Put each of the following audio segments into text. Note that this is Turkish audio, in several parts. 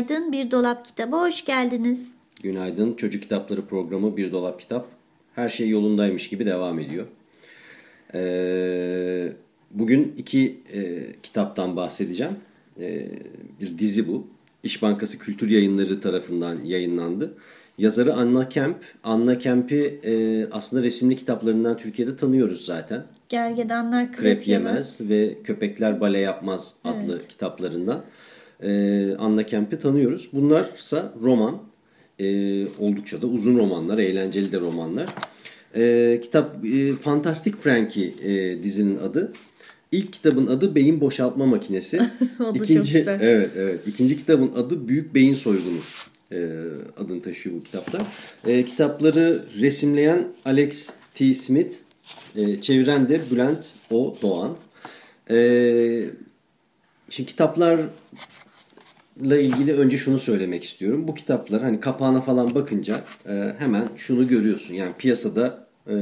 Günaydın Bir Dolap Kitabı hoş geldiniz. Günaydın. Çocuk Kitapları programı Bir Dolap Kitap. Her şey yolundaymış gibi devam ediyor. Ee, bugün iki e, kitaptan bahsedeceğim. Ee, bir dizi bu. İş Bankası Kültür Yayınları tarafından yayınlandı. Yazarı Anna Kemp. Anna Kemp'i e, aslında resimli kitaplarından Türkiye'de tanıyoruz zaten. Gergedanlar krep, Krep Yemez ve Köpekler Bale Yapmaz adlı Evet. kitaplarından e, Anna Kemp'i tanıyoruz. Bunlarsa roman. E, oldukça da uzun romanlar, eğlenceli de romanlar. E, kitap e, Fantastic Frankie e, dizinin adı. İlk kitabın adı Beyin Boşaltma Makinesi. O da çok İkinci, güzel. Evet, evet. İkinci kitabın adı Büyük Beyin Soygunu e, adını taşıyor bu kitaplar. E, kitapları resimleyen Alex T. Smith, e, çeviren de Bülent O. Doğan. E, şimdi kitaplarla ilgili önce şunu söylemek istiyorum. Bu kitaplar hani kapağına falan bakınca e, hemen şunu görüyorsun. Yani piyasada e,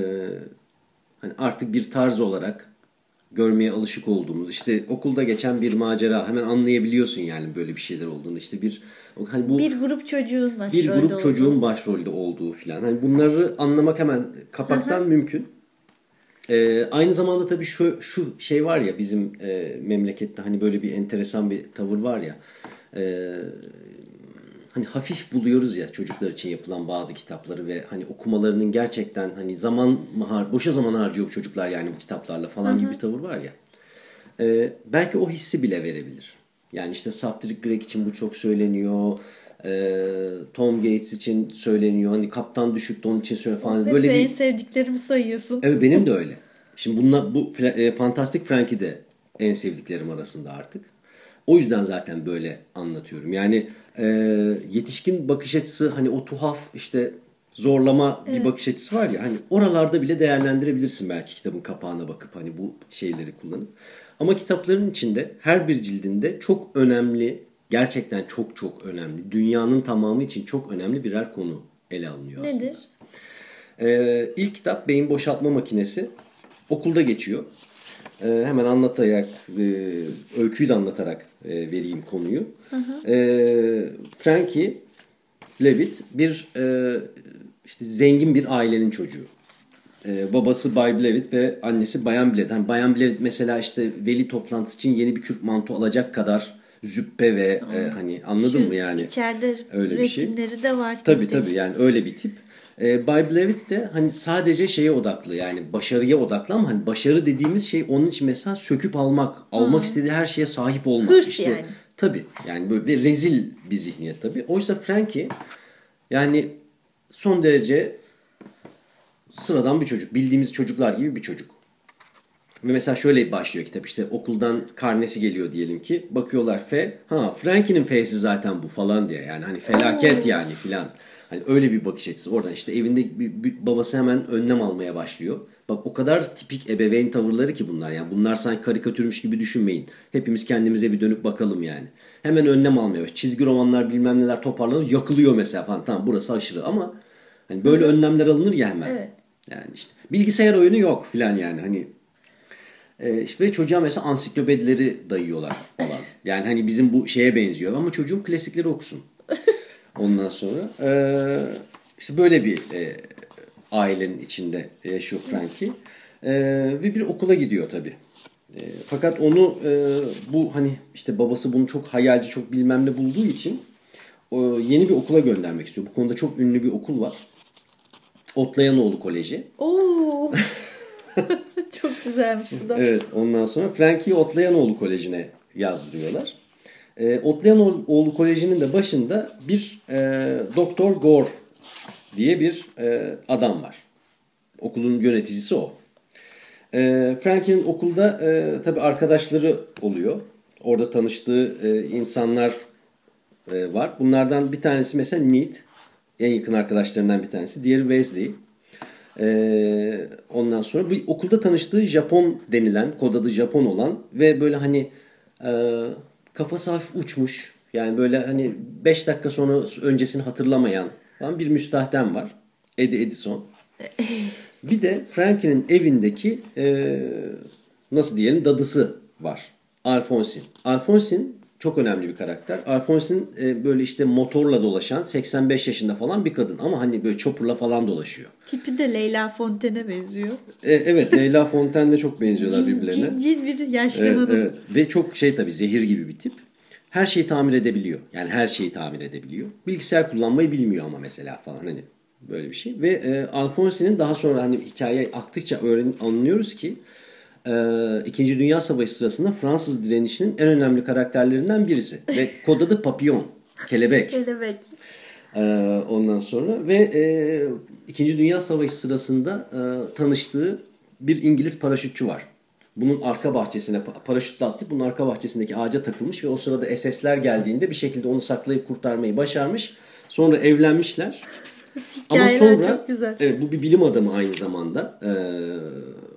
hani artık bir tarz olarak görmeye alışık olduğumuz işte okulda geçen bir macera hemen anlayabiliyorsun yani böyle bir şeyler olduğunu işte bir hani bu Bir grup çocuğun başrolde bir grup olduğu. çocuğun başrolde olduğu filan. Hani bunları anlamak hemen kapaktan mümkün. Ee, aynı zamanda tabii şu şu şey var ya bizim e, memlekette hani böyle bir enteresan bir tavır var ya. E, hani hafif buluyoruz ya çocuklar için yapılan bazı kitapları ve hani okumalarının gerçekten hani zaman mı har boşa zaman harcıyor bu çocuklar yani bu kitaplarla falan gibi bir tavır var ya. Ee, belki o hissi bile verebilir. Yani işte Saftirik Greg için bu çok söyleniyor. Ee, Tom Gates için söyleniyor. Hani kaptan düşüktü onun için söyleniyor falan. Hep Böyle en bir... sevdiklerimi sayıyorsun. Evet benim de öyle. Şimdi bunlar bu e, Fantastic Frankie de en sevdiklerim arasında artık. O yüzden zaten böyle anlatıyorum. Yani e, yetişkin bakış açısı hani o tuhaf işte zorlama bir bakış açısı var ya hani oralarda bile değerlendirebilirsin belki kitabın kapağına bakıp hani bu şeyleri kullanıp. Ama kitapların içinde her bir cildinde çok önemli gerçekten çok çok önemli dünyanın tamamı için çok önemli birer konu ele alınıyor aslında. Nedir? Ee, ilk kitap Beyin Boşaltma Makinesi. Okulda geçiyor. Ee, hemen anlatarak, e, öyküyü de anlatarak e, vereyim konuyu. Ee, Frankie Levitt bir e, işte zengin bir ailenin çocuğu. Ee, babası Bay Levitt ve annesi Bayan Levitt. Yani Bayan Levitt mesela işte veli toplantısı için yeni bir kürk manto alacak kadar züppe ve e, hani anladın Şu mı yani? İçeride Öyle bir şey. resimleri de var. Tabii tabii yani öyle bir tip. Ee, Bay Levitt de hani sadece şeye odaklı yani başarıya odaklı ama hani başarı dediğimiz şey onun için mesela söküp almak, almak istediği her şeye sahip olmak. Hırs yani. Tabii yani böyle bir rezil bir zihniyet tabii. Oysa Frankie yani son derece sıradan bir çocuk. Bildiğimiz çocuklar gibi bir çocuk. Ve mesela şöyle başlıyor kitap işte okuldan karnesi geliyor diyelim ki bakıyorlar F ha Frankie'nin F'si zaten bu falan diye yani hani felaket yani filan. Hani öyle bir bakış açısı oradan işte evinde bir- bir- babası hemen önlem almaya başlıyor. Bak o kadar tipik ebeveyn tavırları ki bunlar yani bunlar sanki karikatürmüş gibi düşünmeyin. Hepimiz kendimize bir dönüp bakalım yani. Hemen önlem almaya başlıyor. Çizgi romanlar bilmem neler toparlanıyor yakılıyor mesela falan tamam burası aşırı ama hani böyle önlemler alınır ya hemen. Evet. Yani işte bilgisayar oyunu yok filan yani hani ee, işte ve çocuğa mesela ansiklopedileri dayıyorlar falan. Yani hani bizim bu şeye benziyor ama çocuğum klasikleri okusun. Ondan sonra ee, işte böyle bir e, ailenin içinde yaşıyor Frankie. Ee, ve bir okula gidiyor tabii. Ee, fakat onu e, bu hani işte babası bunu çok hayalci çok bilmem ne bulduğu için o, yeni bir okula göndermek istiyor. Bu konuda çok ünlü bir okul var. Otlayanoğlu Koleji. Oo. Çok güzelmiş bu da. Evet ondan sonra Frankie'yi Otlayanoğlu Koleji'ne yazdırıyorlar. E, Otlayanoğlu Koleji'nin de başında bir e, Doktor Gore diye bir e, adam var. Okulun yöneticisi o. E, Frankie'nin okulda e, tabii arkadaşları oluyor. Orada tanıştığı e, insanlar e, var. Bunlardan bir tanesi mesela Ned. En yakın arkadaşlarından bir tanesi. Diğeri Wesley. E, ondan sonra bu okulda tanıştığı Japon denilen, kod adı Japon olan ve böyle hani e, kafası hafif uçmuş. Yani böyle hani 5 dakika sonra öncesini hatırlamayan falan bir müstahdem var. Eddie Edison. Bir de Frankie'nin evindeki e, nasıl diyelim dadısı var. Alfonsin. Alfonsin çok önemli bir karakter. Alfonsin e, böyle işte motorla dolaşan 85 yaşında falan bir kadın ama hani böyle chopper'la falan dolaşıyor. Tipi de Leyla Fonten'e benziyor. E, evet Leyla Fonten'le çok benziyorlar Cin, birbirlerine. cin, cin bir yaşlı Evet, hanım. evet. Ve çok şey tabii zehir gibi bir tip. Her şeyi tamir edebiliyor. Yani her şeyi tamir edebiliyor. Bilgisayar kullanmayı bilmiyor ama mesela falan hani böyle bir şey. Ve e, Alfonsi'nin daha sonra hani hikaye aktıkça öğren anlıyoruz ki İkinci Dünya Savaşı sırasında Fransız direnişinin en önemli karakterlerinden birisi. Ve kod adı Papillon. Kelebek. Kelebek. Ee, ondan sonra ve e, İkinci Dünya Savaşı sırasında e, tanıştığı bir İngiliz paraşütçü var. Bunun arka bahçesine pa- paraşütle atlayıp bunun arka bahçesindeki ağaca takılmış ve o sırada SS'ler geldiğinde bir şekilde onu saklayıp kurtarmayı başarmış. Sonra evlenmişler. Ama sonra çok güzel. evet bu bir bilim adamı aynı zamanda. Ee,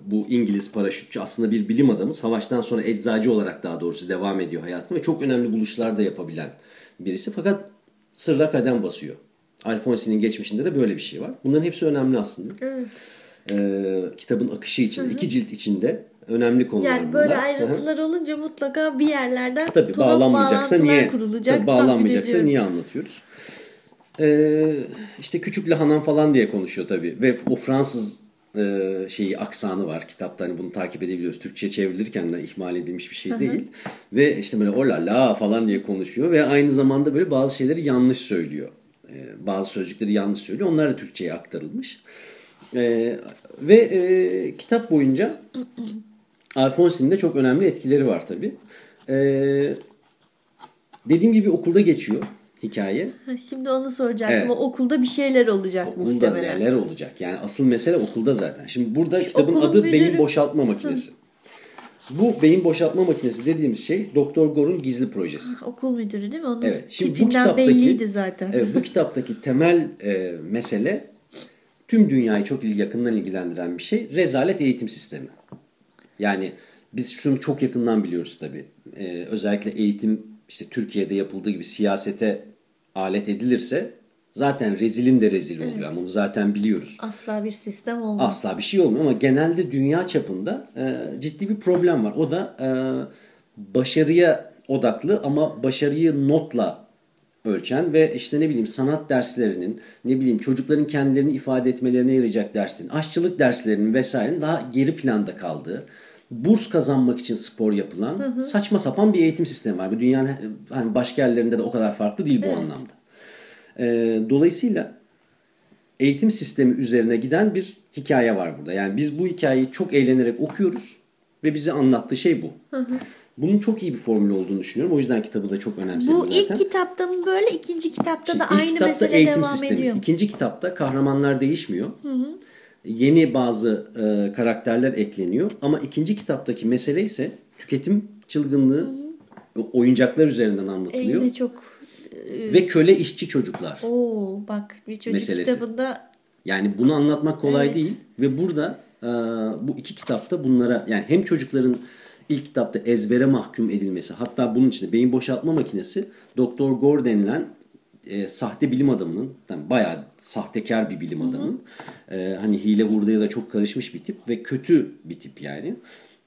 bu İngiliz paraşütçü aslında bir bilim adamı. Savaştan sonra eczacı olarak daha doğrusu devam ediyor hayatını ve çok önemli buluşlar da yapabilen birisi. Fakat sırra kadem basıyor. Alfonsi'nin geçmişinde de böyle bir şey var. Bunların hepsi önemli aslında. Evet. Ee, kitabın akışı için, iki cilt içinde önemli konular Yani böyle bunlar. Hı hı. ayrıntılar olunca mutlaka bir yerlerden Tabii tuhaf bağlanmayacaksa niye kurulacak. tabii bağlanmayacaksa niye anlatıyoruz? Ee, işte küçük lahanan falan diye konuşuyor tabii ve o Fransız e, şeyi aksanı var kitapta hani bunu takip edebiliyoruz. Türkçe çevrilirken de ihmal edilmiş bir şey değil. Ve işte böyle o la la falan diye konuşuyor ve aynı zamanda böyle bazı şeyleri yanlış söylüyor. Ee, bazı sözcükleri yanlış söylüyor. Onlar da Türkçe'ye aktarılmış. Ee, ve e, kitap boyunca Alfonsi'nin de çok önemli etkileri var tabii. Ee, dediğim gibi okulda geçiyor hikaye. Şimdi onu soracaktım. Evet. O okulda bir şeyler olacak Okulda muhtemelen. neler olacak? Yani asıl mesele okulda zaten. Şimdi burada kitabın okulun adı müdürü- beyin boşaltma makinesi. Bu beyin boşaltma makinesi dediğimiz şey Doktor Gore'un gizli projesi. Okul müdürü değil mi? Onun Evet. Şimdi bu tipinden kitaptaki belliydi zaten. Evet, bu kitaptaki temel e, mesele tüm dünyayı çok yakından ilgilendiren bir şey. Rezalet eğitim sistemi. Yani biz şunu çok yakından biliyoruz tabii. E, özellikle eğitim işte Türkiye'de yapıldığı gibi siyasete alet edilirse zaten rezilin de rezil oluyor. Ama bunu zaten biliyoruz. Asla bir sistem olmaz. Asla bir şey olmuyor ama genelde dünya çapında e, ciddi bir problem var. O da e, başarıya odaklı ama başarıyı notla ölçen ve işte ne bileyim sanat derslerinin, ne bileyim çocukların kendilerini ifade etmelerine yarayacak derslerin, aşçılık derslerinin vesairenin daha geri planda kaldığı, burs kazanmak için spor yapılan saçma sapan bir eğitim sistemi var. Bu dünyanın hani başka yerlerinde de o kadar farklı değil bu anlamda. E, dolayısıyla eğitim sistemi üzerine giden bir hikaye var burada. Yani biz bu hikayeyi çok eğlenerek okuyoruz ve bize anlattığı şey bu. Bunun çok iyi bir formül olduğunu düşünüyorum. O yüzden kitabı da çok önemsedim Bu zaten. ilk kitapta mı böyle ikinci kitapta Şimdi da ilk aynı kitapta mesele eğitim devam sistemi. ediyor. İkinci kitapta kahramanlar değişmiyor. Yeni bazı e, karakterler ekleniyor. Ama ikinci kitaptaki mesele ise tüketim çılgınlığı oyuncaklar üzerinden E, anlatılıyor. yine çok Ve köle işçi çocuklar. Oo bak bir çocuk Meselesi. kitabında Yani bunu anlatmak kolay Evet. değil ve burada e, bu iki kitapta bunlara yani hem çocukların ilk kitapta ezbere mahkum edilmesi hatta bunun içinde beyin boşaltma makinesi Doktor Gore denilen e, sahte bilim adamının yani bayağı sahtekar bir bilim adamı. E, hani hile hurdaya da çok karışmış bir tip ve kötü bir tip yani.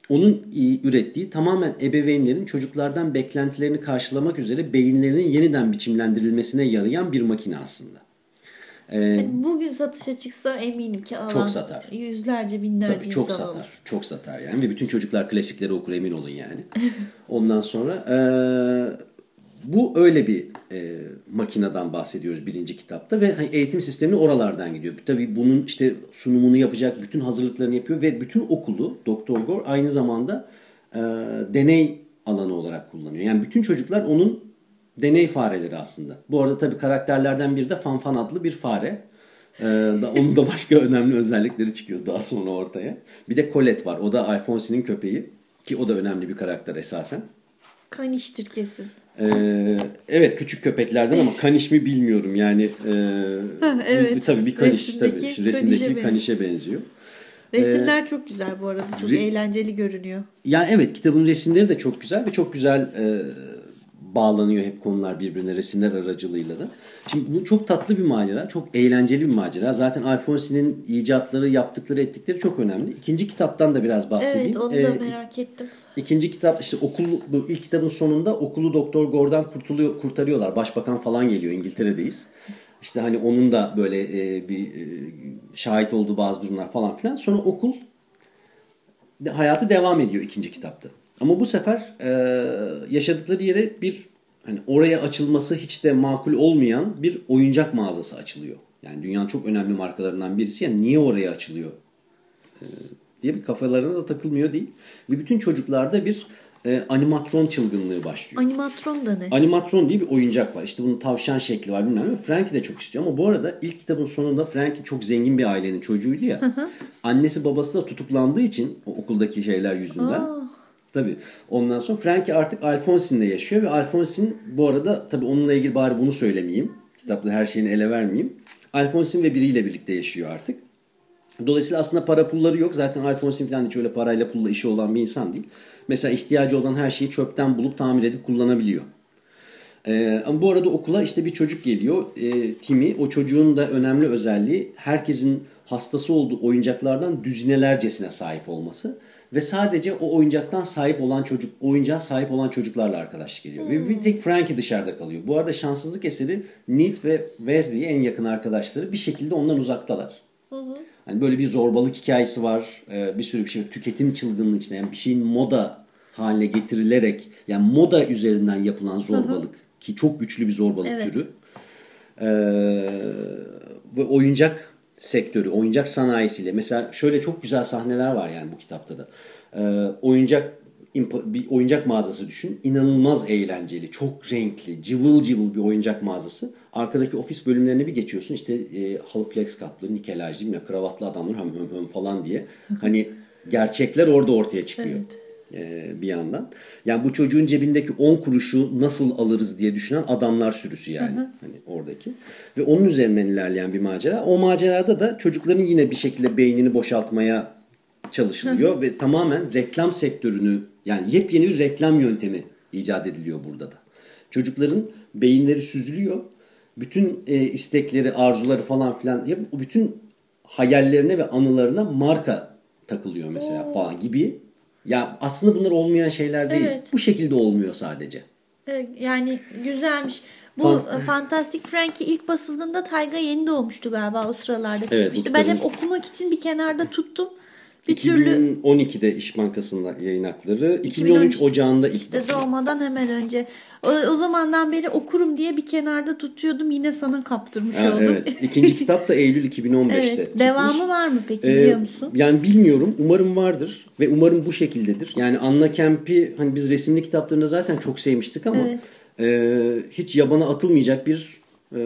Onun ürettiği tamamen ebeveynlerin çocuklardan beklentilerini karşılamak üzere beyinlerinin yeniden biçimlendirilmesine yarayan bir makine aslında. E, bugün satışa çıksa eminim ki alan Çok satar. yüzlerce binlerce Tabii çok satar. alır. Çok satar yani ve bütün çocuklar klasikleri okur emin olun yani. Ondan sonra eee, bu öyle bir eee makineden bahsediyoruz birinci kitapta ve hani eğitim sistemi oralardan gidiyor. Tabii bunun işte sunumunu yapacak bütün hazırlıklarını yapıyor ve bütün okulu Doktor Gore aynı zamanda eee, deney alanı olarak kullanıyor. Yani bütün çocuklar onun deney fareleri aslında. Bu arada tabii karakterlerden biri de Fanfan adlı bir fare. Ee, onun da başka önemli özellikleri çıkıyor daha sonra ortaya. Bir de Colette var. O da Alphonse'nin köpeği. Ki o da önemli bir karakter esasen. Kaniştir kesin. Ee, evet küçük köpeklerden ama kaniş mi bilmiyorum yani. E, evet. Bir, tabii bir kaniş Resimdeki tabii. Şimdi Resimdeki kanişe kanişe benziyor. Resimler çok güzel bu arada. Çok re- eğlenceli görünüyor. Yani evet kitabın resimleri de çok güzel ve çok güzel e, bağlanıyor hep konular birbirine resimler aracılığıyla da. Şimdi bu çok tatlı bir macera, çok eğlenceli bir macera. Zaten Alfonsi'nin icatları, yaptıkları, ettikleri çok önemli. İkinci kitaptan da biraz bahsedeyim. Evet onu da Ee, merak ettim. İkinci kitap işte okul bu ilk kitabın sonunda okulu Doktor Gore'dan kurtuluyor kurtarıyorlar. Başbakan falan geliyor İngiltere'deyiz. İşte hani onun da böyle e, bir e, şahit olduğu bazı durumlar falan filan. Sonra okul hayatı devam ediyor ikinci kitapta. Ama bu sefer e, yaşadıkları yere bir hani oraya açılması hiç de makul olmayan bir oyuncak mağazası açılıyor. Yani dünyanın çok önemli markalarından birisi. Yani niye oraya açılıyor e, diye bir kafalarına da takılmıyor değil. Ve bütün çocuklarda bir e, animatron çılgınlığı başlıyor. Animatron da ne? Animatron diye bir oyuncak var. İşte bunun tavşan şekli var bilmem ne. Frankie de çok istiyor ama bu arada ilk kitabın sonunda Frankie çok zengin bir ailenin çocuğuydu ya. Annesi babası da tutuklandığı için o okuldaki şeyler yüzünden. Tabii. Ondan sonra Frankie artık Alfonsin'le yaşıyor ve Alfonsin bu arada tabii onunla ilgili bari bunu söylemeyeyim. Kitapta her şeyini ele vermeyeyim. Alfonsin ve biriyle birlikte yaşıyor artık. Dolayısıyla aslında para pulları yok. Zaten Alfonsin falan hiç öyle parayla pulla işi olan bir insan değil. Mesela ihtiyacı olan her şeyi çöpten bulup tamir edip kullanabiliyor. Ee, ama bu arada okula işte bir çocuk geliyor. Ee, Timmy. O çocuğun da önemli özelliği herkesin hastası olduğu oyuncaklardan düzinelercesine sahip olması. Ve sadece o oyuncaktan sahip olan çocuk, oyuncağa sahip olan çocuklarla arkadaşlık ediyor. Ve bir tek Frankie dışarıda kalıyor. Bu arada şanssızlık eseri Ned ve Wesley en yakın arkadaşları bir şekilde ondan uzaktalar. Hani böyle bir zorbalık hikayesi var. Ee, bir sürü bir şey. Tüketim çılgınlığı içinde. Yani bir şeyin moda haline getirilerek yani moda üzerinden yapılan zorbalık ki çok güçlü bir zorbalık Evet. türü. Ee, ve oyuncak sektörü, oyuncak sanayisiyle mesela şöyle çok güzel sahneler var yani bu kitapta da. Ee, oyuncak bir oyuncak mağazası düşün. İnanılmaz eğlenceli, çok renkli, cıvıl cıvıl bir oyuncak mağazası. Arkadaki ofis bölümlerine bir geçiyorsun. İşte e, halı flex kaplı, nikelajlı, bilmem, kravatlı adamlar höm höm höm falan diye. Hani gerçekler orada ortaya çıkıyor. e, bir yandan. Yani bu çocuğun cebindeki 10 kuruşu nasıl alırız diye düşünen adamlar sürüsü yani. Hani oradaki. Ve onun üzerinden ilerleyen bir macera. O macerada da çocukların yine bir şekilde beynini boşaltmaya çalışılıyor ve tamamen reklam sektörünü yani yepyeni bir reklam yöntemi icat ediliyor burada da. Çocukların beyinleri süzülüyor. Bütün e, istekleri, arzuları falan filan ya bütün hayallerine ve anılarına marka takılıyor mesela falan gibi. Ya aslında bunlar olmayan şeyler değil. Evet. Bu şekilde olmuyor sadece. Evet, Yani güzelmiş. Bu Fan- e, Fantastic Frankie ilk basıldığında Tayga yeni doğmuştu galiba o sıralarda Evet, çıkmıştı. bu Ben hep okumak için bir kenarda tuttum. Bir türlü 2012'de İş Bankası'nda yayın hakları. 2013 2013 Ocağı'nda ilk işte doğmadan hemen önce. O, o zamandan beri okurum diye bir kenarda tutuyordum. Yine sana kaptırmış Ha, oldum. evet. İkinci kitap da Eylül 2015'te Evet, çıkmış. Devamı var mı peki Ee, biliyor musun? Yani bilmiyorum. Umarım vardır ve umarım bu şekildedir. Yani Anna Kemp'i hani biz resimli kitaplarında zaten çok sevmiştik ama Evet. e, hiç yabana atılmayacak bir e,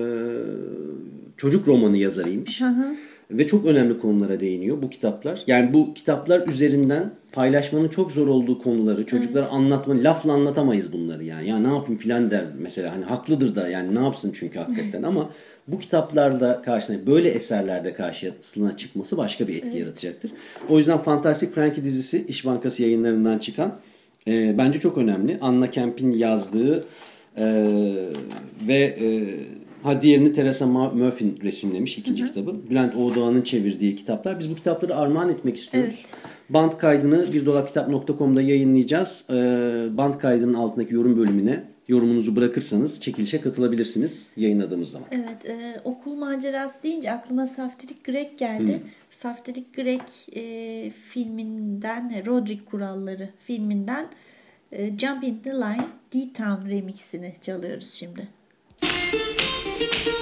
çocuk romanı yazarıymış. Hı hı. Ve çok önemli konulara değiniyor bu kitaplar. Yani bu kitaplar üzerinden paylaşmanın çok zor olduğu konuları çocuklara anlatma, lafla anlatamayız bunları yani. Ya ne yapayım filan der mesela. Hani haklıdır da yani ne yapsın çünkü hakikaten ama bu kitaplarda karşısına böyle eserlerde karşısına çıkması başka bir etki yaratacaktır. O yüzden Fantastic Frankie dizisi İş Bankası yayınlarından çıkan e, bence çok önemli. Anna Kemp'in yazdığı e, ve e, ha diğerini Teresa Murphy'nin resimlemiş ikinci kitabı. Bülent Oğdoğan'ın çevirdiği kitaplar. Biz bu kitapları armağan etmek istiyoruz. Evet. Band kaydını birdolapkitap.com'da yayınlayacağız. Ee, band kaydının altındaki yorum bölümüne yorumunuzu bırakırsanız çekilişe katılabilirsiniz yayınladığımız zaman. Evet, e, okul macerası deyince aklıma Saftirik Grek geldi. Saftirik Grek e, filminden, Rodrik Kuralları filminden e, Jump in the Line D-Town remixini çalıyoruz şimdi. Música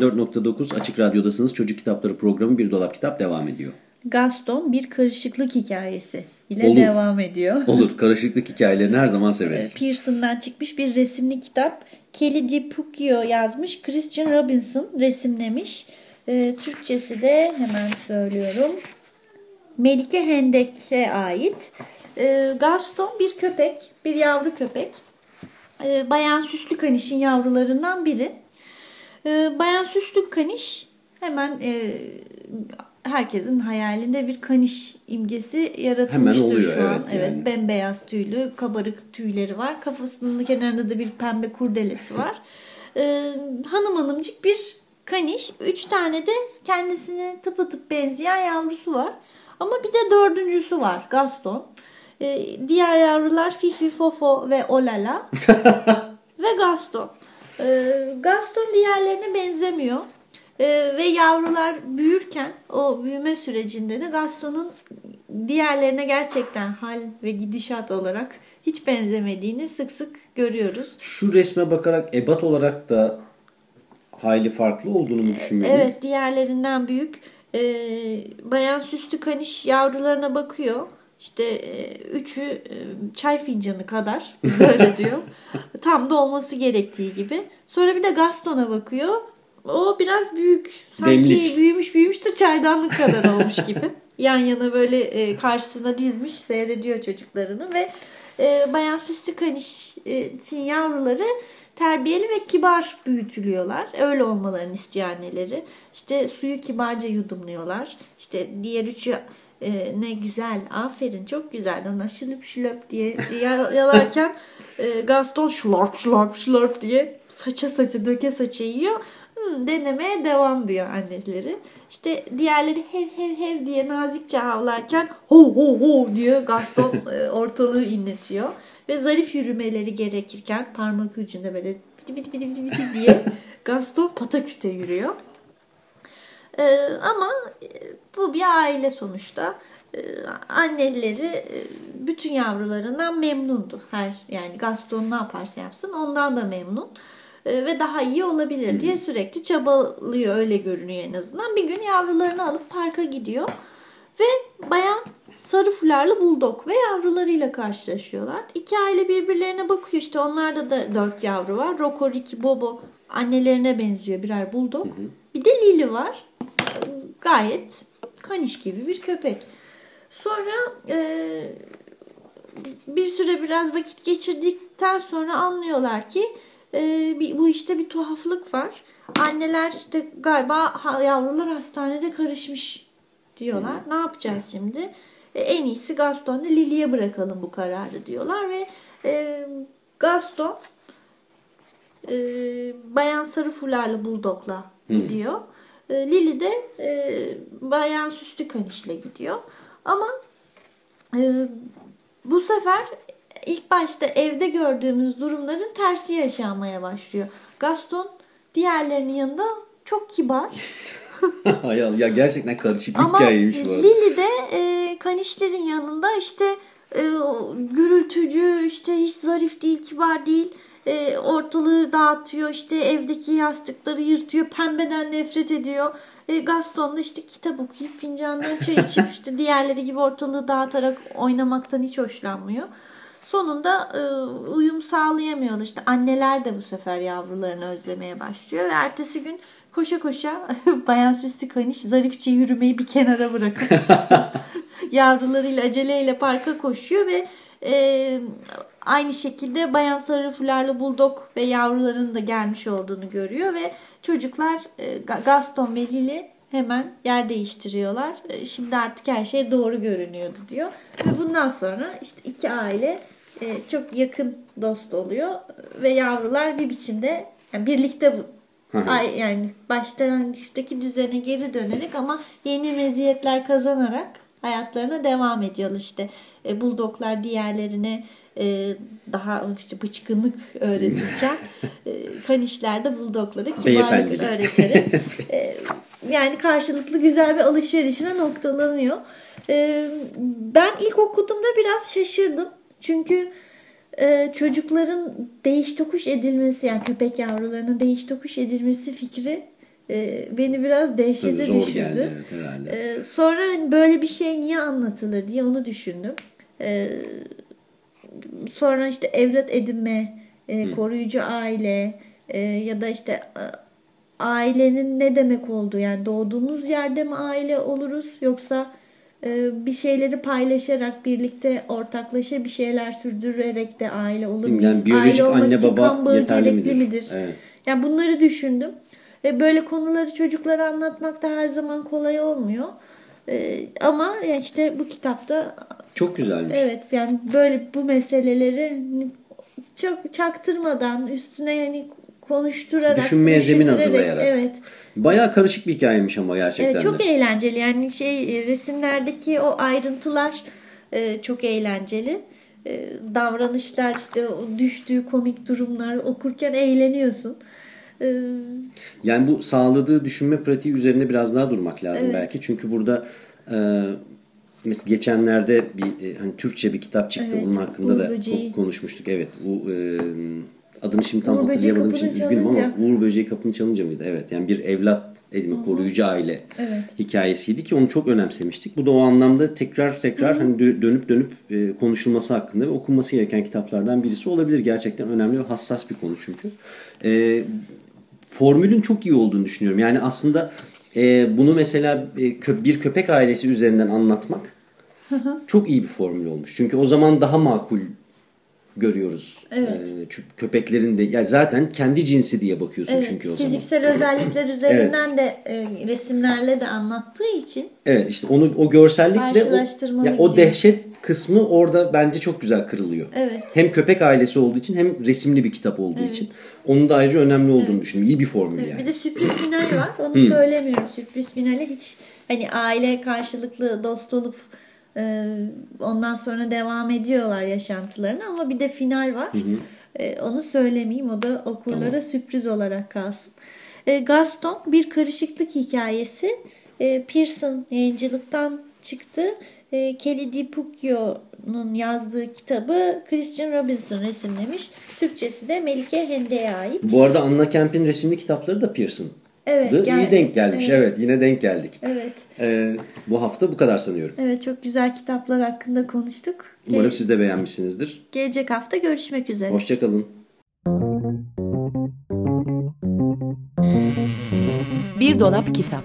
94.9 Açık Radyo'dasınız. Çocuk Kitapları programı Bir Dolap Kitap devam ediyor. Gaston bir karışıklık hikayesi ile Olur. devam ediyor. Olur. Karışıklık hikayelerini her zaman severiz. Pearson'dan çıkmış bir resimli kitap. Kelly DiPucchio yazmış. Christian Robinson resimlemiş. Ee, Türkçesi de hemen söylüyorum. Melike Hendek'e ait. Ee, Gaston bir köpek, bir yavru köpek. Ee, Bayan Süslü Kaniş'in yavrularından biri. Ee, Bayan Süslü Kaniş hemen e, herkesin hayalinde bir kaniş imgesi yaratılmıştır Hemen oluyor, şu an. evet, Evet, yani. bembeyaz tüylü, kabarık tüyleri var. Kafasının kenarında da bir pembe kurdelesi var. Ee, hanım hanımcık bir kaniş. Üç tane de kendisine tıpatıp benzeyen yavrusu var. Ama bir de dördüncüsü var Gaston. Ee, diğer yavrular Fifi, Fofo ve Olala ve Gaston. Ee, Gaston diğerlerine benzemiyor. Ee, ve yavrular büyürken o büyüme sürecinde de Gaston'un diğerlerine gerçekten hal ve gidişat olarak hiç benzemediğini sık sık görüyoruz. Şu resme bakarak ebat olarak da hayli farklı olduğunu mu düşünmeliyiz? Evet diğerlerinden büyük. Ee, bayan süslü kaniş yavrularına bakıyor. İşte e, üçü e, çay fincanı kadar böyle diyor. Tam da olması gerektiği gibi. Sonra bir de Gaston'a bakıyor. O biraz büyük. Sanki Demlik. büyümüş büyümüş de çaydanlık kadar olmuş gibi. Yan yana böyle e, karşısına dizmiş seyrediyor çocuklarını ve e, Bayan Süslü Kaniş'in yavruları terbiyeli ve kibar büyütülüyorlar. Öyle olmalarını istiyor anneleri. İşte suyu kibarca yudumluyorlar. İşte diğer üçü e, ne güzel, aferin çok güzel. Ona şılıp şılöp diye ya- yalarken e, Gaston şlorp şlorp şlorp diye saça saça döke saça yiyor. Hmm, denemeye devam diyor anneleri. İşte diğerleri hev hev hev diye nazikçe havlarken ho ho ho diyor Gaston e, ortalığı inletiyor. Ve zarif yürümeleri gerekirken parmak ucunda böyle biti biti biti biti diye Gaston pataküte yürüyor. Ee, ama e, bu bir aile sonuçta. Ee, anneleri e, bütün yavrularından memnundu. Her yani Gaston ne yaparsa yapsın ondan da memnun. Ee, ve daha iyi olabilir diye sürekli çabalıyor öyle görünüyor en azından. Bir gün yavrularını alıp parka gidiyor ve bayan sarı fularlı buldog ve yavrularıyla karşılaşıyorlar. İki aile birbirlerine bakıyor işte onlarda da dört yavru var. Rocco, Ricky, Bobo annelerine benziyor birer buldog. Bir de Lili var. Gayet kaniş gibi bir köpek. Sonra e, bir süre biraz vakit geçirdikten sonra anlıyorlar ki e, bir, bu işte bir tuhaflık var. Anneler işte galiba yavrular hastanede karışmış diyorlar. Ne yapacağız şimdi? E, en iyisi Gaston'la Lily'ye bırakalım bu kararı diyorlar ve e, Gaston e, Bayan Sarı Fularlı Bulldog'la gidiyor. E, Lily de e, Bayan Süslü Kaniş'le gidiyor. Ama e, bu sefer ilk başta evde gördüğümüz durumların tersi yaşanmaya başlıyor. Gaston diğerlerinin yanında çok kibar. Ya gerçekten karışık bir Ama hikayeymiş bu arada. Lily de e, kanişlerin yanında işte e, gürültücü, işte hiç zarif değil, kibar değil. E, ortalığı dağıtıyor, işte evdeki yastıkları yırtıyor, pembeden nefret ediyor. E, Gaston da işte kitap okuyup fincandan çay içip işte diğerleri gibi ortalığı dağıtarak oynamaktan hiç hoşlanmıyor. Sonunda e, uyum sağlayamıyorlar. İşte anneler de bu sefer yavrularını özlemeye başlıyor ve ertesi gün koşa koşa bayan süslü kaniş zarifçe yürümeyi bir kenara bırakıp yavrularıyla aceleyle parka koşuyor ve e, aynı şekilde bayan sarı fularlı buldog ve yavrularının da gelmiş olduğunu görüyor ve çocuklar e, Ga- Gaston ve Lily hemen yer değiştiriyorlar. E, Şimdi artık her şey doğru görünüyordu diyor. Ve bundan sonra işte iki aile e, çok yakın dost oluyor ve yavrular bir biçimde yani birlikte bu Ay, yani başlangıçtaki düzene geri dönerek ama yeni meziyetler kazanarak hayatlarına devam ediyorlar işte. E, buldoglar diğerlerine e, daha işte bıçkınlık öğretirken e, kanişler de buldoglara kibarlık öğreterek e, yani karşılıklı güzel bir alışverişine noktalanıyor. E, ben ilk okuduğumda biraz şaşırdım. Çünkü e, çocukların değiş tokuş edilmesi yani köpek yavrularının değiş tokuş edilmesi fikri e, beni biraz dehşete zor düşürdü. geldi evet herhalde. E, sonra hani böyle bir şey niye anlatılır diye onu düşündüm. E, sonra işte evlat edinme, e, koruyucu aile e, ya da işte ailenin ne demek olduğu yani doğduğumuz yerde mi aile oluruz yoksa e, bir şeyleri paylaşarak birlikte ortaklaşa bir şeyler sürdürerek de aile olur muyuz? Yani biyolojik aile olmak anne için baba yeterli midir? midir? Evet. Yani bunları düşündüm. E, böyle konuları çocuklara anlatmak da her zaman kolay olmuyor. E, ama işte bu kitapta Çok güzelmiş. evet yani böyle bu meseleleri çok çaktırmadan üstüne yani konuşturarak Düşünmeye zemin hazırlayarak. Evet. Bayağı karışık bir hikayeymiş ama gerçekten Evet, çok de. eğlenceli yani şey e, resimlerdeki o ayrıntılar e, çok eğlenceli. E, davranışlar işte o düştüğü komik durumlar okurken eğleniyorsun. E, Yani bu sağladığı düşünme pratiği üzerine biraz daha durmak lazım Evet. belki. Çünkü burada e, mesela geçenlerde bir e, hani Türkçe bir kitap çıktı. Evet, Onun hakkında Uğur da Böceği. konuşmuştuk. Evet. Bu e, adını şimdi tam Uğur hatırlayamadığım için Kapını üzgünüm ama. Uğur Böceği kapını çalınca mıydı? Evet. Yani bir evlat edinme, koruyucu aile Evet. hikayesiydi ki onu çok önemsemiştik. Bu da o anlamda tekrar tekrar hani dö- dönüp dönüp e, konuşulması hakkında ve okunması gereken kitaplardan birisi olabilir. Gerçekten önemli ve hassas bir konu çünkü. E, formülün çok iyi olduğunu düşünüyorum. Yani aslında e, bunu mesela e, bir köpek ailesi üzerinden anlatmak çok iyi bir formül olmuş. Çünkü o zaman daha makul görüyoruz. Evet. E, çünkü köpeklerin de ya zaten kendi cinsi diye bakıyorsun evet, çünkü o zaman. fiziksel özellikler üzerinden de e, resimlerle de anlattığı için Evet işte onu o görsellikle o, ya o dehşet kısmı orada bence çok güzel kırılıyor. Evet. Hem köpek ailesi olduğu için hem resimli bir kitap olduğu için. Onun da ayrıca önemli olduğunu düşünüyorum. İyi bir formül Evet, yani. Bir de sürpriz final var. Onu söylemiyorum. Sürpriz finale hiç hani aile karşılıklı dost olup e, ondan sonra devam ediyorlar yaşantılarına ama bir de final var. E, onu söylemeyeyim. O da okurlara sürpriz olarak kalsın. E, Gaston bir karışıklık hikayesi. E, Pearson yayıncılıktan çıktı. E, Kelly DiPucchio'nun yazdığı kitabı Christian Robinson resimlemiş. Türkçesi de Melike Hende'ye ait. Bu arada Anna Kemp'in resimli kitapları da Pearson. Evet, iyi gel- denk gelmiş. evet. Evet. yine denk geldik. Evet. Ee, bu hafta bu kadar sanıyorum. Evet çok güzel kitaplar hakkında konuştuk. Umarım Ge- siz de beğenmişsinizdir. Gelecek hafta görüşmek üzere. Hoşçakalın. Bir dolap kitap.